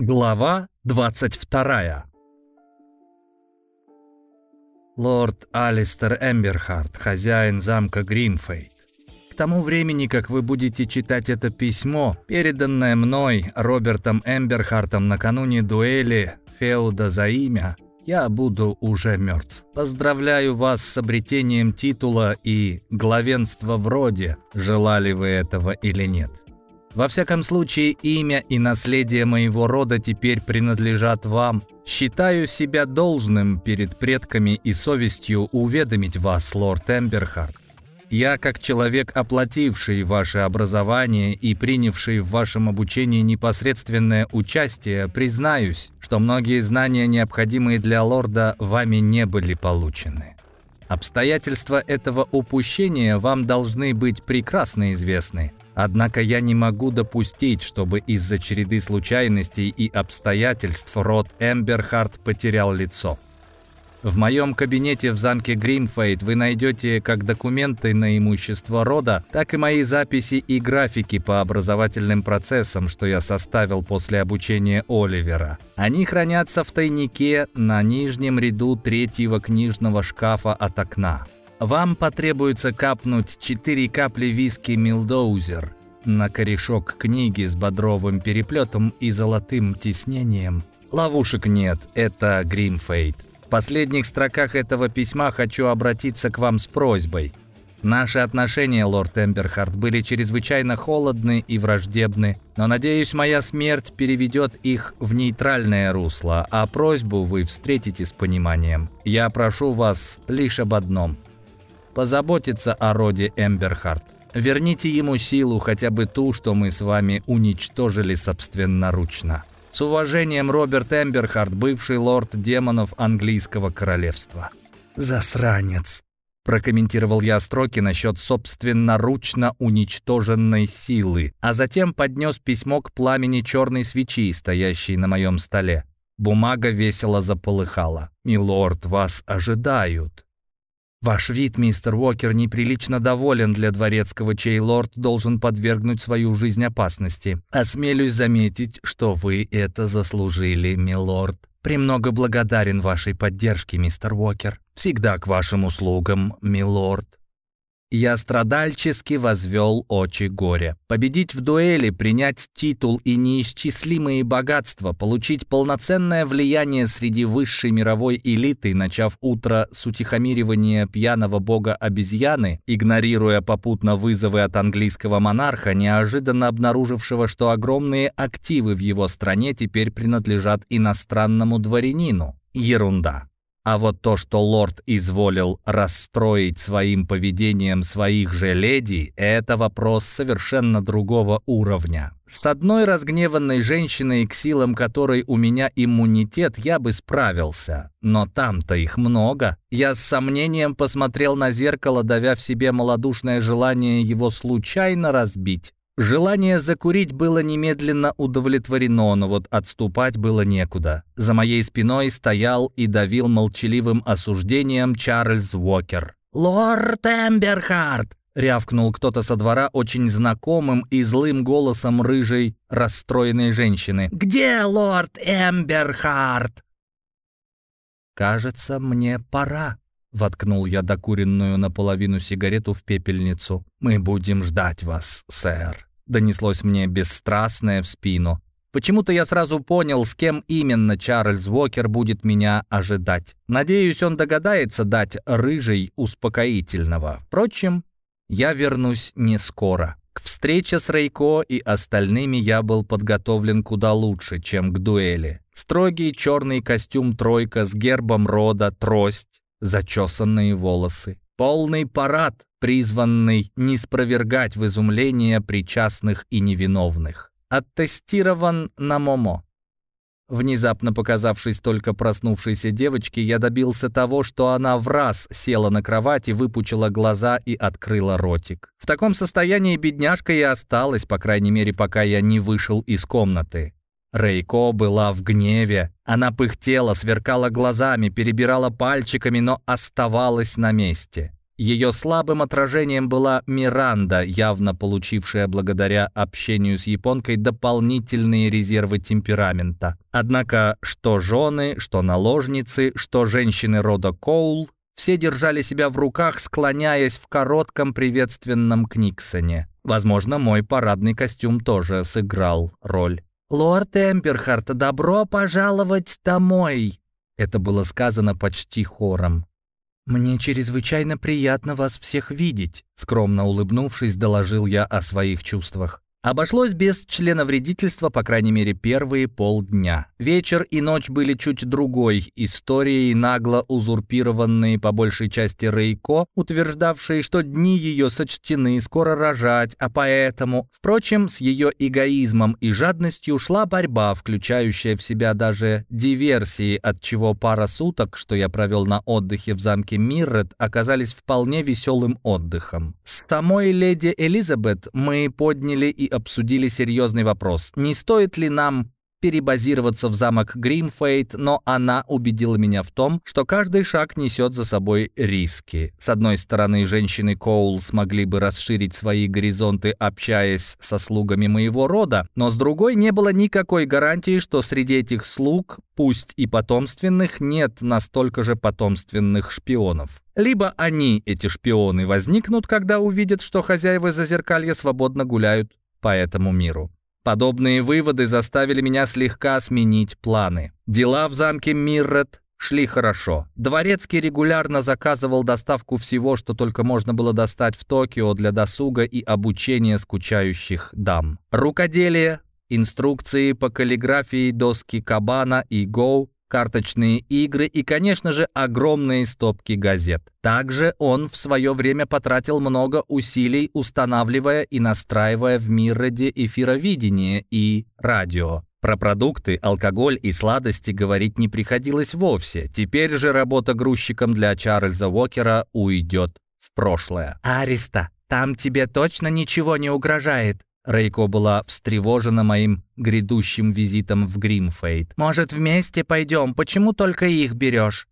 Глава 22 Лорд Алистер Эмберхарт, хозяин замка Гринфейт. К тому времени, как вы будете читать это письмо, переданное мной, Робертом Эмберхартом накануне дуэли Феуда за имя, я буду уже мертв. Поздравляю вас с обретением титула и главенства в роде, желали вы этого или нет. Во всяком случае, имя и наследие моего рода теперь принадлежат вам. Считаю себя должным перед предками и совестью уведомить вас, лорд Эмберхард. Я, как человек, оплативший ваше образование и принявший в вашем обучении непосредственное участие, признаюсь, что многие знания, необходимые для лорда, вами не были получены. Обстоятельства этого упущения вам должны быть прекрасно известны. Однако я не могу допустить, чтобы из-за череды случайностей и обстоятельств род Эмберхард потерял лицо. В моем кабинете в замке Гринфейд вы найдете как документы на имущество рода, так и мои записи и графики по образовательным процессам, что я составил после обучения Оливера. Они хранятся в тайнике на нижнем ряду третьего книжного шкафа от окна. Вам потребуется капнуть 4 капли виски Милдоузер на корешок книги с бодровым переплетом и золотым тиснением. Ловушек нет, это Гринфейд. В последних строках этого письма хочу обратиться к вам с просьбой. Наши отношения, лорд Эмберхард, были чрезвычайно холодны и враждебны, но, надеюсь, моя смерть переведет их в нейтральное русло, а просьбу вы встретите с пониманием. Я прошу вас лишь об одном – позаботиться о роде Эмберхарт. Верните ему силу, хотя бы ту, что мы с вами уничтожили собственноручно. С уважением, Роберт Эмберхарт, бывший лорд демонов английского королевства. «Засранец», – прокомментировал я строки насчет собственноручно уничтоженной силы, а затем поднес письмо к пламени черной свечи, стоящей на моем столе. Бумага весело заполыхала. «Милорд, вас ожидают». «Ваш вид, мистер Уокер, неприлично доволен для дворецкого, чей лорд должен подвергнуть свою жизнь опасности. Осмелюсь заметить, что вы это заслужили, милорд. Премного благодарен вашей поддержке, мистер Уокер. Всегда к вашим услугам, милорд». Я страдальчески возвел очи горя. Победить в дуэли, принять титул и неисчислимые богатства, получить полноценное влияние среди высшей мировой элиты, начав утро с утихомиривания пьяного бога обезьяны, игнорируя попутно вызовы от английского монарха, неожиданно обнаружившего, что огромные активы в его стране теперь принадлежат иностранному дворянину. Ерунда. А вот то, что лорд изволил расстроить своим поведением своих же леди, это вопрос совершенно другого уровня. С одной разгневанной женщиной, к силам которой у меня иммунитет, я бы справился. Но там-то их много. Я с сомнением посмотрел на зеркало, давя в себе малодушное желание его случайно разбить. Желание закурить было немедленно удовлетворено, но вот отступать было некуда. За моей спиной стоял и давил молчаливым осуждением Чарльз Уокер. «Лорд Эмберхарт!» — рявкнул кто-то со двора очень знакомым и злым голосом рыжей, расстроенной женщины. «Где лорд Эмберхарт?» «Кажется, мне пора», — воткнул я докуренную наполовину сигарету в пепельницу. «Мы будем ждать вас, сэр» донеслось мне бесстрастное в спину. Почему-то я сразу понял, с кем именно Чарльз Уокер будет меня ожидать. Надеюсь, он догадается дать рыжий успокоительного. Впрочем, я вернусь не скоро. К встрече с Рейко и остальными я был подготовлен куда лучше, чем к дуэли. Строгий черный костюм «тройка» с гербом рода, трость, зачесанные волосы. Полный парад, призванный ниспровергать в изумление причастных и невиновных. Оттестирован на Момо. Внезапно показавшись только проснувшейся девочке, я добился того, что она враз села на кровати, выпучила глаза и открыла ротик. В таком состоянии бедняжка и осталась, по крайней мере, пока я не вышел из комнаты. Рейко была в гневе. Она пыхтела, сверкала глазами, перебирала пальчиками, но оставалась на месте. Ее слабым отражением была Миранда, явно получившая благодаря общению с японкой дополнительные резервы темперамента. Однако что жены, что наложницы, что женщины рода Коул, все держали себя в руках, склоняясь в коротком приветственном книксоне. Возможно, мой парадный костюм тоже сыграл роль. «Лорд Эмперхарт, добро пожаловать домой!» Это было сказано почти хором. «Мне чрезвычайно приятно вас всех видеть», — скромно улыбнувшись, доложил я о своих чувствах. Обошлось без члена вредительства, по крайней мере, первые полдня. Вечер и ночь были чуть другой историей, нагло узурпированные по большей части Рейко, утверждавшие, что дни ее сочтены, скоро рожать, а поэтому... Впрочем, с ее эгоизмом и жадностью шла борьба, включающая в себя даже диверсии, от чего пара суток, что я провел на отдыхе в замке Миррет, оказались вполне веселым отдыхом. С самой леди Элизабет мы подняли и обсудили серьезный вопрос. Не стоит ли нам перебазироваться в замок Гримфейт, но она убедила меня в том, что каждый шаг несет за собой риски. С одной стороны, женщины Коул смогли бы расширить свои горизонты, общаясь со слугами моего рода, но с другой не было никакой гарантии, что среди этих слуг, пусть и потомственных, нет настолько же потомственных шпионов. Либо они, эти шпионы, возникнут, когда увидят, что хозяева зазеркалья свободно гуляют по этому миру. Подобные выводы заставили меня слегка сменить планы. Дела в замке Миррет шли хорошо. Дворецкий регулярно заказывал доставку всего, что только можно было достать в Токио для досуга и обучения скучающих дам. Рукоделие, инструкции по каллиграфии доски Кабана и Гоу, карточные игры и, конечно же, огромные стопки газет. Также он в свое время потратил много усилий, устанавливая и настраивая в Мирроде эфировидение и радио. Про продукты, алкоголь и сладости говорить не приходилось вовсе. Теперь же работа грузчиком для Чарльза Уокера уйдет в прошлое. «Ариста, там тебе точно ничего не угрожает?» Рейко была встревожена моим грядущим визитом в Гримфейт. «Может, вместе пойдем? Почему только их берешь?»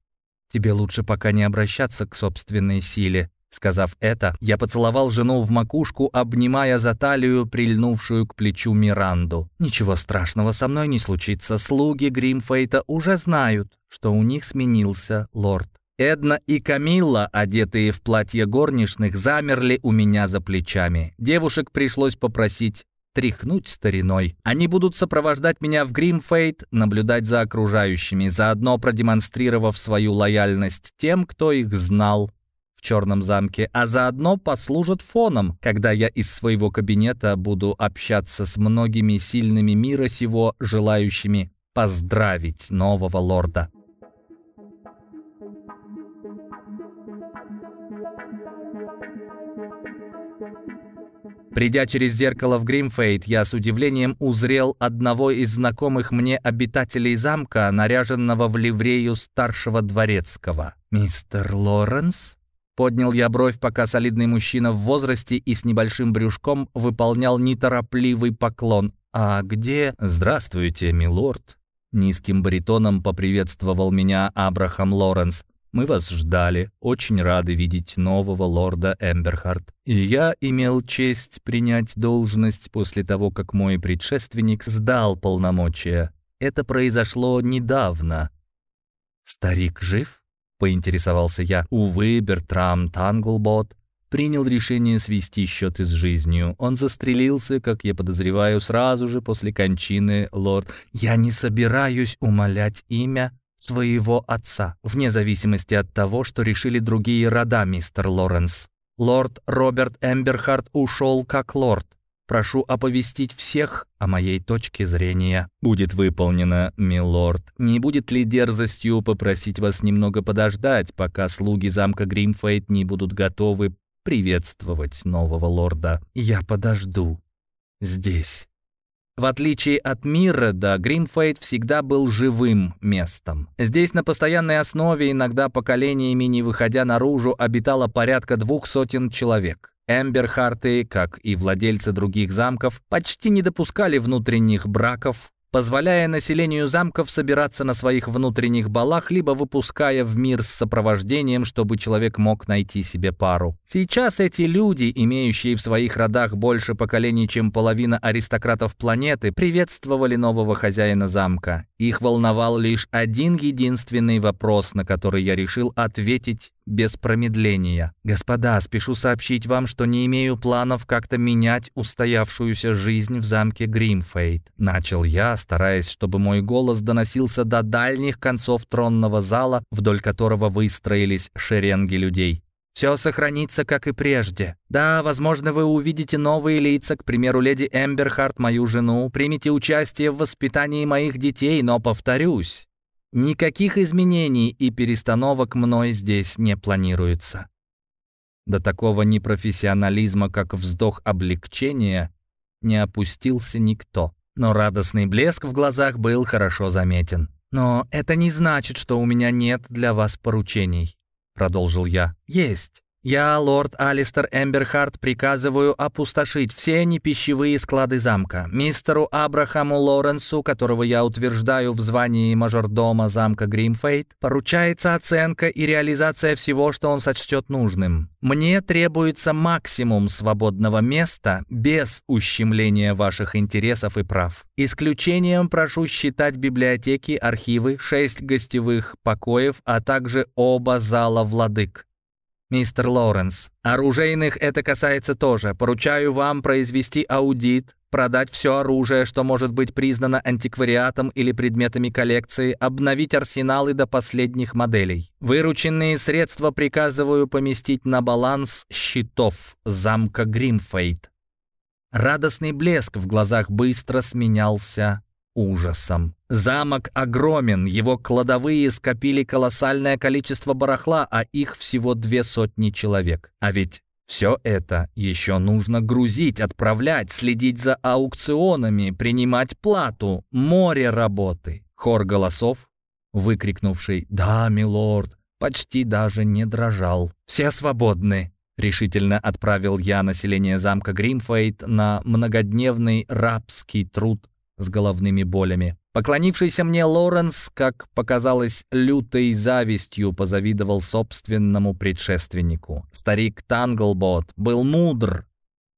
«Тебе лучше пока не обращаться к собственной силе». Сказав это, я поцеловал жену в макушку, обнимая за талию, прильнувшую к плечу Миранду. «Ничего страшного со мной не случится. Слуги Гримфейта уже знают, что у них сменился лорд. Эдна и Камилла, одетые в платье горничных, замерли у меня за плечами. Девушек пришлось попросить тряхнуть стариной. Они будут сопровождать меня в Гримфейт, наблюдать за окружающими, заодно продемонстрировав свою лояльность тем, кто их знал в Черном замке, а заодно послужат фоном, когда я из своего кабинета буду общаться с многими сильными мира сего, желающими поздравить нового лорда. Придя через зеркало в Гримфейт, я с удивлением узрел одного из знакомых мне обитателей замка, наряженного в ливрею старшего дворецкого. «Мистер Лоренс?» Поднял я бровь, пока солидный мужчина в возрасте и с небольшим брюшком выполнял неторопливый поклон. «А где...» «Здравствуйте, милорд!» Низким баритоном поприветствовал меня Абрахам Лоренс. Мы вас ждали, очень рады видеть нового лорда Эмберхарт. И я имел честь принять должность после того, как мой предшественник сдал полномочия. Это произошло недавно. «Старик жив?» — поинтересовался я. Увы, Бертрам Танглбот принял решение свести счеты с жизнью. Он застрелился, как я подозреваю, сразу же после кончины лорд. «Я не собираюсь умолять имя своего отца, вне зависимости от того, что решили другие рода, мистер Лоренс. Лорд Роберт Эмберхарт ушел как лорд. Прошу оповестить всех о моей точке зрения. Будет выполнено, милорд. Не будет ли дерзостью попросить вас немного подождать, пока слуги замка Гримфейт не будут готовы приветствовать нового лорда? Я подожду. Здесь. В отличие от Мирреда, Гримфейт всегда был живым местом. Здесь на постоянной основе, иногда поколениями не выходя наружу, обитало порядка двух сотен человек. Эмберхарты, как и владельцы других замков, почти не допускали внутренних браков, позволяя населению замков собираться на своих внутренних балах, либо выпуская в мир с сопровождением, чтобы человек мог найти себе пару. Сейчас эти люди, имеющие в своих родах больше поколений, чем половина аристократов планеты, приветствовали нового хозяина замка. Их волновал лишь один единственный вопрос, на который я решил ответить без промедления. «Господа, спешу сообщить вам, что не имею планов как-то менять устоявшуюся жизнь в замке Гримфейт». Начал я, стараясь, чтобы мой голос доносился до дальних концов тронного зала, вдоль которого выстроились шеренги людей. Все сохранится, как и прежде. Да, возможно, вы увидите новые лица, к примеру, леди Эмберхарт, мою жену, примите участие в воспитании моих детей, но, повторюсь, Никаких изменений и перестановок мной здесь не планируется. До такого непрофессионализма, как вздох облегчения, не опустился никто. Но радостный блеск в глазах был хорошо заметен. «Но это не значит, что у меня нет для вас поручений», — продолжил я. «Есть. Я, лорд Алистер Эмберхарт, приказываю опустошить все непищевые склады замка. Мистеру Абрахаму Лоренсу, которого я утверждаю в звании мажордома замка Гримфейт, поручается оценка и реализация всего, что он сочтет нужным. Мне требуется максимум свободного места без ущемления ваших интересов и прав. Исключением прошу считать библиотеки, архивы, шесть гостевых покоев, а также оба зала владык. «Мистер Лоуренс, оружейных это касается тоже. Поручаю вам произвести аудит, продать все оружие, что может быть признано антиквариатом или предметами коллекции, обновить арсеналы до последних моделей. Вырученные средства приказываю поместить на баланс счетов замка Гримфейт». Радостный блеск в глазах быстро сменялся ужасом. Замок огромен, его кладовые скопили колоссальное количество барахла, а их всего две сотни человек. А ведь все это еще нужно грузить, отправлять, следить за аукционами, принимать плату, море работы. Хор голосов, выкрикнувший «Да, милорд», почти даже не дрожал. «Все свободны», — решительно отправил я население замка Гримфейт на многодневный рабский труд с головными болями. Поклонившийся мне Лоренс, как показалось, лютой завистью позавидовал собственному предшественнику. Старик Танглбот был мудр,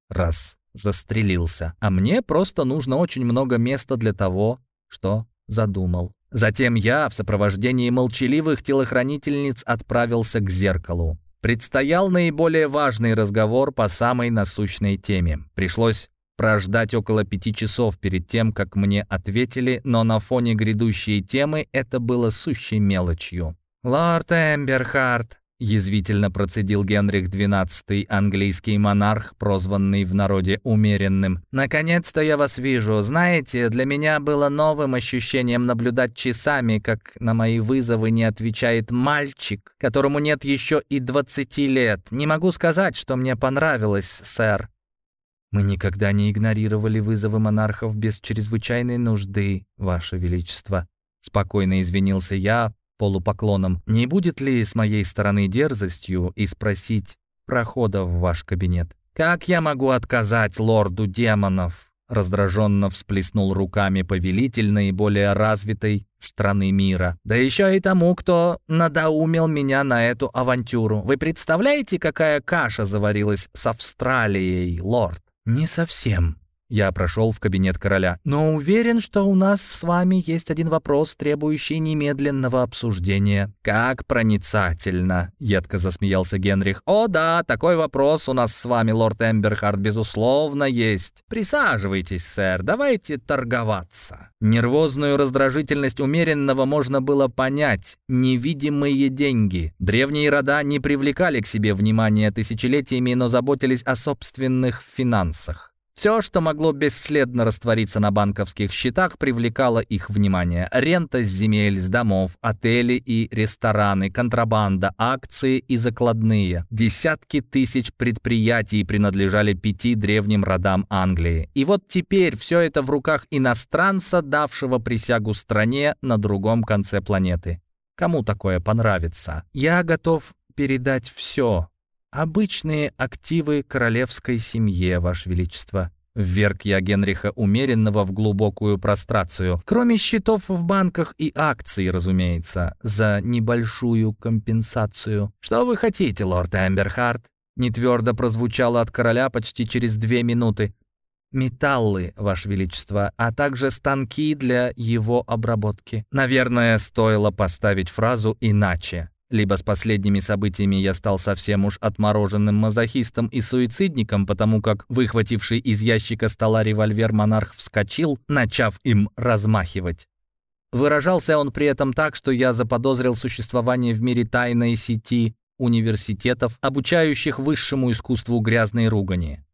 раз застрелился, а мне просто нужно очень много места для того, что задумал. Затем я в сопровождении молчаливых телохранительниц отправился к зеркалу. Предстоял наиболее важный разговор по самой насущной теме. Пришлось прождать около пяти часов перед тем, как мне ответили, но на фоне грядущей темы это было сущей мелочью. «Лорд Эмберхарт», — язвительно процедил Генрих XII, английский монарх, прозванный в народе умеренным. «Наконец-то я вас вижу. Знаете, для меня было новым ощущением наблюдать часами, как на мои вызовы не отвечает мальчик, которому нет еще и двадцати лет. Не могу сказать, что мне понравилось, сэр. Мы никогда не игнорировали вызовы монархов без чрезвычайной нужды, Ваше Величество. Спокойно извинился я полупоклоном. Не будет ли с моей стороны дерзостью и спросить прохода в ваш кабинет? Как я могу отказать лорду демонов? Раздраженно всплеснул руками повелитель наиболее развитой страны мира. Да еще и тому, кто надоумил меня на эту авантюру. Вы представляете, какая каша заварилась с Австралией, лорд? «Не совсем». Я прошел в кабинет короля. «Но уверен, что у нас с вами есть один вопрос, требующий немедленного обсуждения». «Как проницательно!» — едко засмеялся Генрих. «О да, такой вопрос у нас с вами, лорд Эмберхард, безусловно, есть. Присаживайтесь, сэр, давайте торговаться». Нервозную раздражительность умеренного можно было понять. Невидимые деньги. Древние рода не привлекали к себе внимания тысячелетиями, но заботились о собственных финансах. Все, что могло бесследно раствориться на банковских счетах, привлекало их внимание. Рента с земель, с домов, отели и рестораны, контрабанда, акции и закладные. Десятки тысяч предприятий принадлежали пяти древним родам Англии. И вот теперь все это в руках иностранца, давшего присягу стране на другом конце планеты. Кому такое понравится? Я готов передать все, «Обычные активы королевской семье, Ваше Величество», — Вверг я Генриха умеренного в глубокую прострацию. Кроме счетов в банках и акций, разумеется, за небольшую компенсацию. «Что вы хотите, лорд Эмберхарт?» Нетвердо прозвучало от короля почти через две минуты. «Металлы, Ваше Величество, а также станки для его обработки». Наверное, стоило поставить фразу иначе. Либо с последними событиями я стал совсем уж отмороженным мазохистом и суицидником, потому как выхвативший из ящика стола револьвер монарх вскочил, начав им размахивать. Выражался он при этом так, что я заподозрил существование в мире тайной сети университетов, обучающих высшему искусству грязной ругани.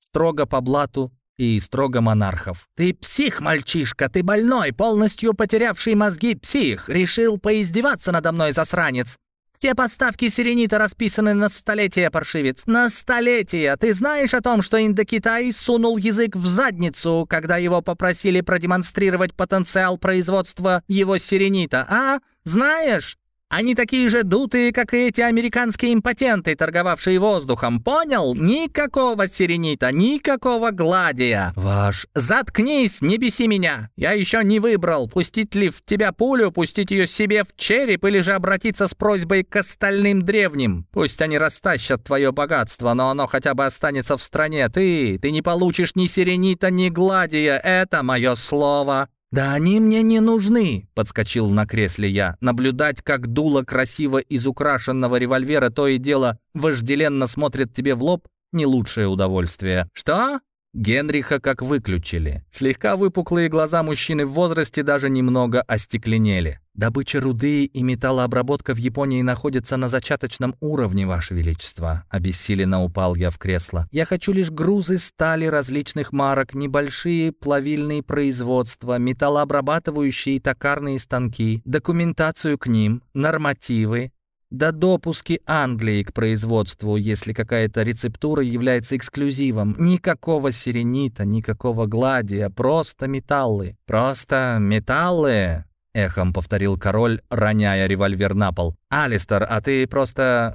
Строго по блату и строго монархов. «Ты псих, мальчишка, ты больной, полностью потерявший мозги псих. Решил поиздеваться надо мной, засранец. Все поставки сиренита расписаны на столетия, паршивец. На столетия. Ты знаешь о том, что Индокитай сунул язык в задницу, когда его попросили продемонстрировать потенциал производства его сиренита, а? Знаешь? Они такие же дутые, как и эти американские импотенты, торговавшие воздухом. Понял? Никакого сиренита, никакого гладия. Ваш, заткнись, не беси меня. Я еще не выбрал, пустить ли в тебя пулю, пустить ее себе в череп или же обратиться с просьбой к остальным древним. Пусть они растащат твое богатство, но оно хотя бы останется в стране. Ты, ты не получишь ни сиренита, ни гладия. Это мое слово. «Да они мне не нужны», — подскочил на кресле я. Наблюдать, как дуло красиво из украшенного револьвера то и дело вожделенно смотрит тебе в лоб, не лучшее удовольствие. «Что?» Генриха как выключили. Слегка выпуклые глаза мужчины в возрасте даже немного остекленели. «Добыча руды и металлообработка в Японии находятся на зачаточном уровне, Ваше Величество». Обессиленно упал я в кресло. «Я хочу лишь грузы стали различных марок, небольшие плавильные производства, металлообрабатывающие и токарные станки, документацию к ним, нормативы, да допуски Англии к производству, если какая-то рецептура является эксклюзивом. Никакого сиренита, никакого гладия, просто металлы. Просто металлы, эхом повторил король, роняя револьвер на пол. Алистер, а ты просто...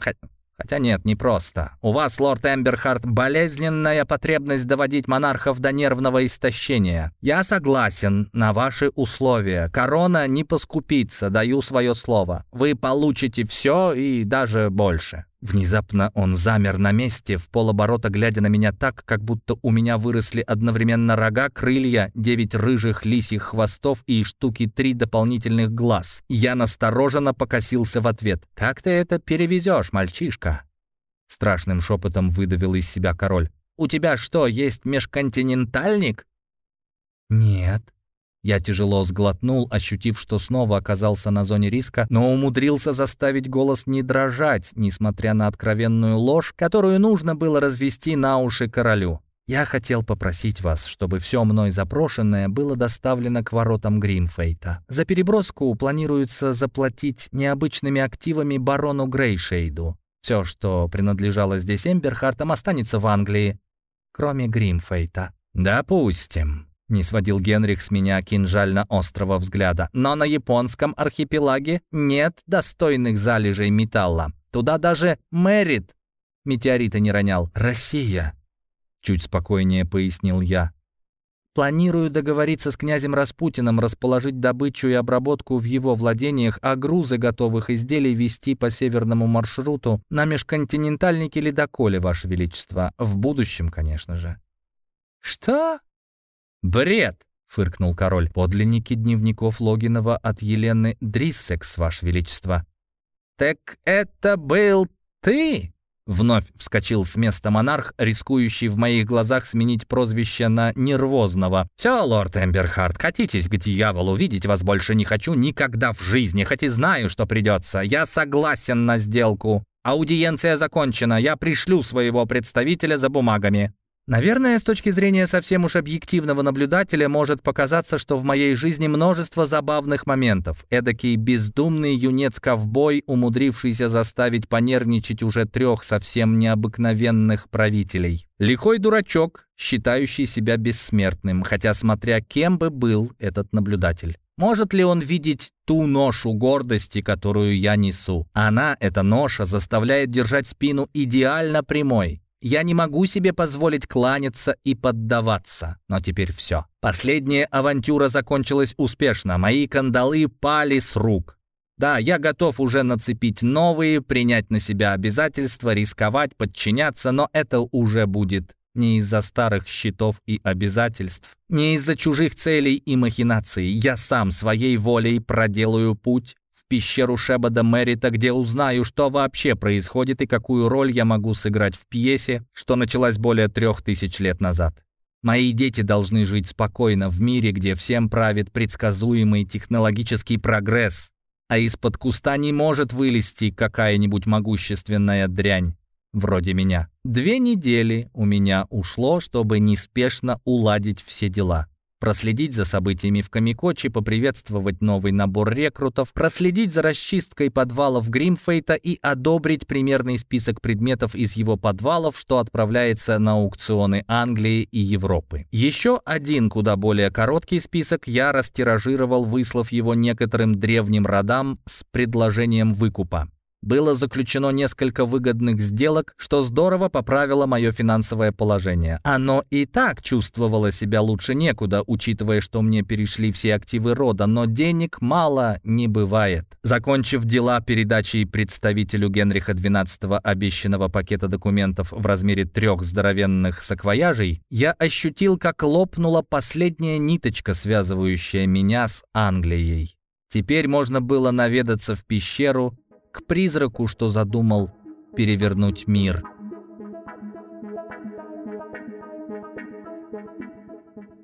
Хотя нет, не просто. У вас, лорд Эмберхарт, болезненная потребность доводить монархов до нервного истощения. Я согласен на ваши условия. Корона не поскупится, даю свое слово. Вы получите все и даже больше. Внезапно он замер на месте, в полоборота глядя на меня так, как будто у меня выросли одновременно рога, крылья, девять рыжих лисьих хвостов и штуки три дополнительных глаз. Я настороженно покосился в ответ. «Как ты это перевезешь, мальчишка?» Страшным шепотом выдавил из себя король. «У тебя что, есть межконтинентальник?» «Нет», я тяжело сглотнул, ощутив, что снова оказался на зоне риска, но умудрился заставить голос не дрожать, несмотря на откровенную ложь, которую нужно было развести на уши королю. Я хотел попросить вас, чтобы все мной запрошенное было доставлено к воротам Гринфейта. За переброску планируется заплатить необычными активами барону Грейшейду. Все, что принадлежало здесь Эмберхартам, останется в Англии, кроме Гринфейта. «Допустим», не сводил Генрих с меня кинжально-острого взгляда. «Но на японском архипелаге нет достойных залежей металла. Туда даже Мэрит метеориты не ронял. Россия!» Чуть спокойнее пояснил я. Планирую договориться с князем Распутиным, расположить добычу и обработку в его владениях, а грузы готовых изделий вести по северному маршруту на межконтинентальнике ледоколе, Ваше Величество. В будущем, конечно же. «Что?» «Бред!» — фыркнул король. «Подлинники дневников Логинова от Елены Дриссекс, Ваше Величество». «Так это был ты?» Вновь вскочил с места монарх, рискующий в моих глазах сменить прозвище на нервозного. «Все, лорд Эмберхард, катитесь к дьяволу, видеть вас больше не хочу никогда в жизни, хоть и знаю, что придется. Я согласен на сделку. Аудиенция закончена, я пришлю своего представителя за бумагами». Наверное, с точки зрения совсем уж объективного наблюдателя может показаться, что в моей жизни множество забавных моментов. Эдакий бездумный юнец-ковбой, умудрившийся заставить понервничать уже трех совсем необыкновенных правителей. Лихой дурачок, считающий себя бессмертным, хотя смотря кем бы был этот наблюдатель. Может ли он видеть ту ношу гордости, которую я несу? Она, эта ноша, заставляет держать спину идеально прямой. Я не могу себе позволить кланяться и поддаваться. Но теперь все. Последняя авантюра закончилась успешно. Мои кандалы пали с рук. Да, я готов уже нацепить новые, принять на себя обязательства, рисковать, подчиняться, но это уже будет не из-за старых счетов и обязательств, не из-за чужих целей и махинаций. Я сам своей волей проделаю путь пещеру Шебада Мерита, где узнаю, что вообще происходит и какую роль я могу сыграть в пьесе, что началась более трех тысяч лет назад. Мои дети должны жить спокойно в мире, где всем правит предсказуемый технологический прогресс, а из-под куста не может вылезти какая-нибудь могущественная дрянь вроде меня. Две недели у меня ушло, чтобы неспешно уладить все дела. Проследить за событиями в Камикочи, поприветствовать новый набор рекрутов, проследить за расчисткой подвалов Гримфейта и одобрить примерный список предметов из его подвалов, что отправляется на аукционы Англии и Европы. Еще один куда более короткий список я растиражировал, выслав его некоторым древним родам с предложением выкупа. Было заключено несколько выгодных сделок, что здорово поправило мое финансовое положение. Оно и так чувствовало себя лучше некуда, учитывая, что мне перешли все активы рода, но денег мало не бывает. Закончив дела передачей представителю Генриха XII обещанного пакета документов в размере трех здоровенных саквояжей, я ощутил, как лопнула последняя ниточка, связывающая меня с Англией. Теперь можно было наведаться в пещеру к призраку, что задумал перевернуть мир.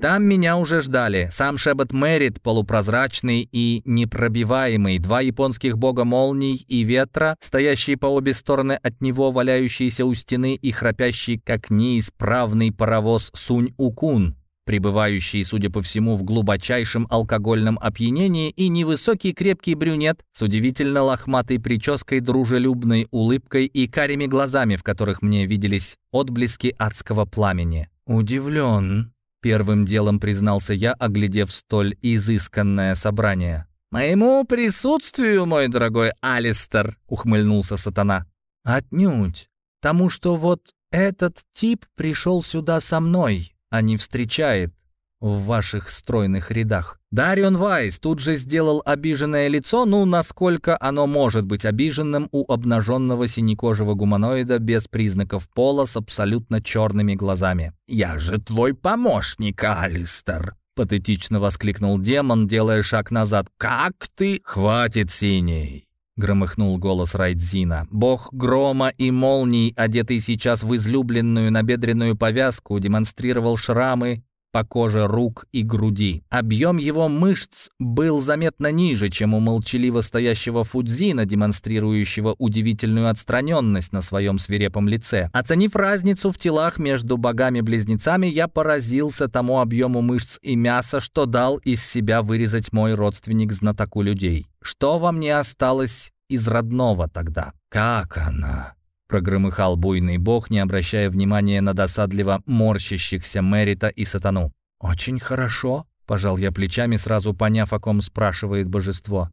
Там меня уже ждали. Сам Шебет Мэрит, полупрозрачный и непробиваемый, два японских бога молний и ветра, стоящие по обе стороны от него, валяющиеся у стены и храпящий, как неисправный паровоз Сунь-Укун, пребывающий, судя по всему, в глубочайшем алкогольном опьянении, и невысокий крепкий брюнет с удивительно лохматой прической, дружелюбной улыбкой и карими глазами, в которых мне виделись отблески адского пламени. «Удивлен», — первым делом признался я, оглядев столь изысканное собрание. «Моему присутствию, мой дорогой Алистер», — ухмыльнулся сатана. «Отнюдь. Тому, что вот этот тип пришел сюда со мной, а не встречает в ваших стройных рядах. Дарион Вайс тут же сделал обиженное лицо, ну, насколько оно может быть обиженным у обнаженного синекожего гуманоида без признаков пола с абсолютно черными глазами. «Я же твой помощник, Алистер!» — патетично воскликнул демон, делая шаг назад. «Как ты...» «Хватит, синий!» — громыхнул голос Райдзина. Бог грома и молний, одетый сейчас в излюбленную набедренную повязку, демонстрировал шрамы по коже рук и груди. Объем его мышц был заметно ниже, чем у молчаливо стоящего Фудзина, демонстрирующего удивительную отстраненность на своем свирепом лице. Оценив разницу в телах между богами-близнецами, я поразился тому объему мышц и мяса, что дал из себя вырезать мой родственник знатоку людей. Что во мне осталось из родного тогда? Как она? Прогромыхал буйный бог, не обращая внимания на досадливо морщащихся Мерита и Сатану. «Очень хорошо», — пожал я плечами, сразу поняв, о ком спрашивает божество.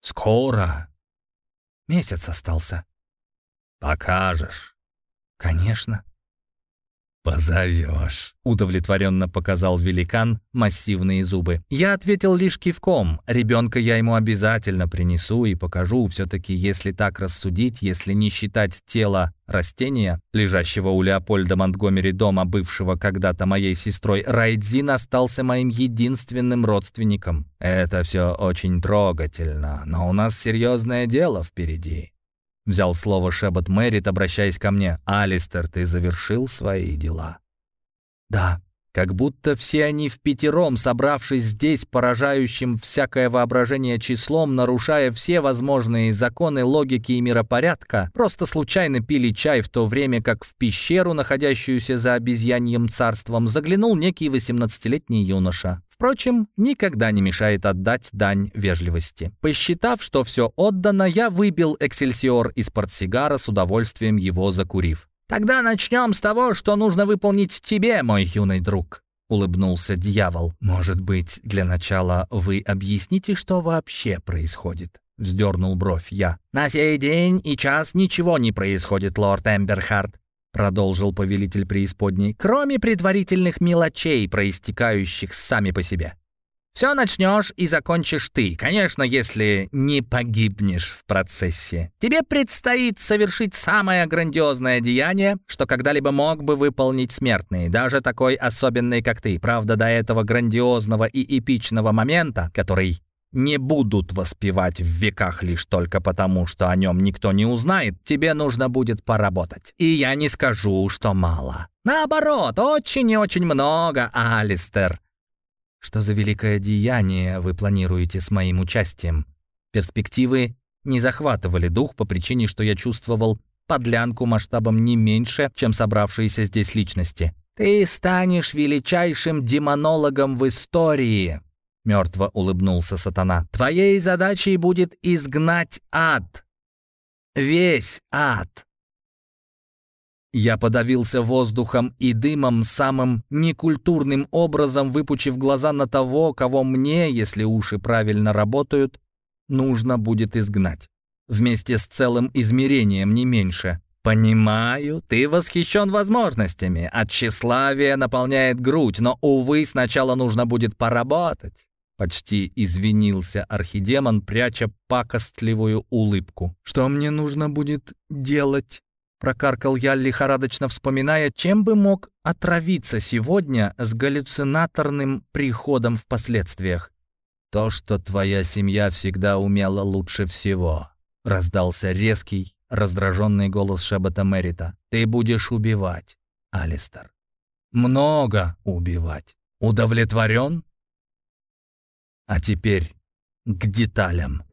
«Скоро». Месяц остался. «Покажешь». «Конечно». «Позовешь», — удовлетворенно показал великан массивные зубы. Я ответил лишь кивком. Ребенка я ему обязательно принесу и покажу. Все-таки, если так рассудить, если не считать тело растения, лежащего у Леопольда Монтгомери дома, бывшего когда-то моей сестрой, Райдзин остался моим единственным родственником. Это все очень трогательно, но у нас серьезное дело впереди. Взял слово шепот Мэрит, обращаясь ко мне. «Алистер, ты завершил свои дела?» «Да». Как будто все они в пятером, собравшись здесь, поражающим всякое воображение числом, нарушая все возможные законы логики и миропорядка, просто случайно пили чай в то время, как в пещеру, находящуюся за обезьяньем царством, заглянул некий 18-летний юноша. Впрочем, никогда не мешает отдать дань вежливости. Посчитав, что все отдано, я выбил эксельсиор из портсигара с удовольствием его закурив. «Тогда начнем с того, что нужно выполнить тебе, мой юный друг», — улыбнулся дьявол. «Может быть, для начала вы объясните, что вообще происходит?» — вздернул бровь я. «На сей день и час ничего не происходит, лорд Эмберхард. Продолжил повелитель преисподней, кроме предварительных мелочей, проистекающих сами по себе. Все начнешь и закончишь ты, конечно, если не погибнешь в процессе. Тебе предстоит совершить самое грандиозное деяние, что когда-либо мог бы выполнить смертный, даже такой особенный, как ты. Правда, до этого грандиозного и эпичного момента, который не будут воспевать в веках лишь только потому, что о нем никто не узнает, тебе нужно будет поработать. И я не скажу, что мало. Наоборот, очень и очень много, Алистер. Что за великое деяние вы планируете с моим участием? Перспективы не захватывали дух по причине, что я чувствовал подлянку масштабом не меньше, чем собравшиеся здесь личности. «Ты станешь величайшим демонологом в истории», — мертво улыбнулся сатана. «Твоей задачей будет изгнать ад. Весь ад». Я подавился воздухом и дымом самым некультурным образом, выпучив глаза на того, кого мне, если уши правильно работают, нужно будет изгнать. Вместе с целым измерением, не меньше. «Понимаю, ты восхищен возможностями. От тщеславия наполняет грудь, но, увы, сначала нужно будет поработать». Почти извинился архидемон, пряча пакостливую улыбку. «Что мне нужно будет делать?» Прокаркал я, лихорадочно вспоминая, чем бы мог отравиться сегодня с галлюцинаторным приходом в последствиях. «То, что твоя семья всегда умела лучше всего», — раздался резкий, раздраженный голос Шебета Мерита. «Ты будешь убивать, Алистер. Много убивать. Удовлетворен? А теперь к деталям».